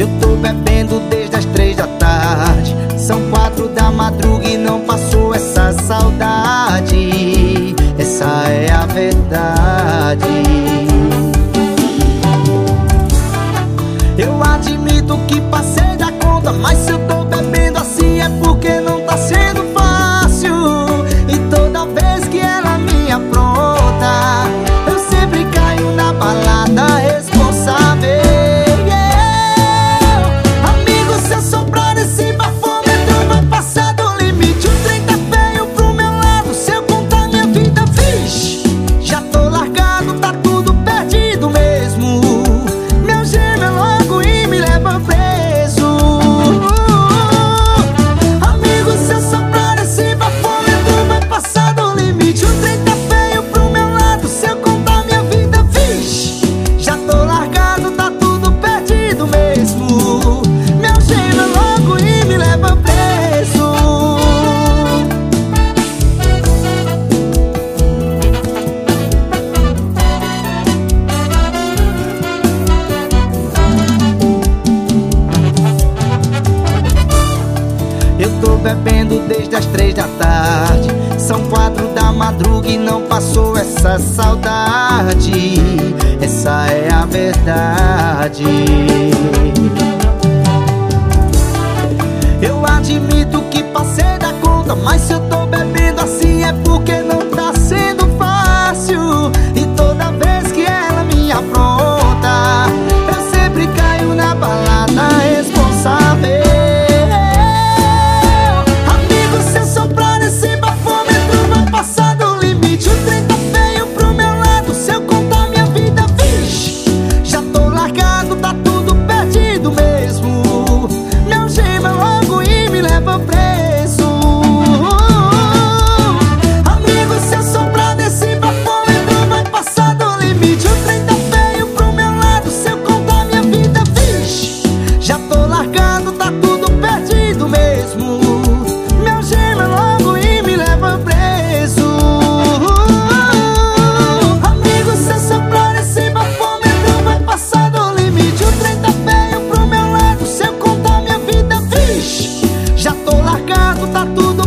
Eu tô bebendo desde as três da tarde. São quatro da madruga e não passou essa saudade. Essa é a verdade. Eu admito que passei da conta, mas se eu Meu Me logo e me leva preso Eu tô bebendo desde as três da tarde. São quatro da madruga e não passou essa saudade. Essa é a verdade admito que passei da conta Mas se eu tá tudo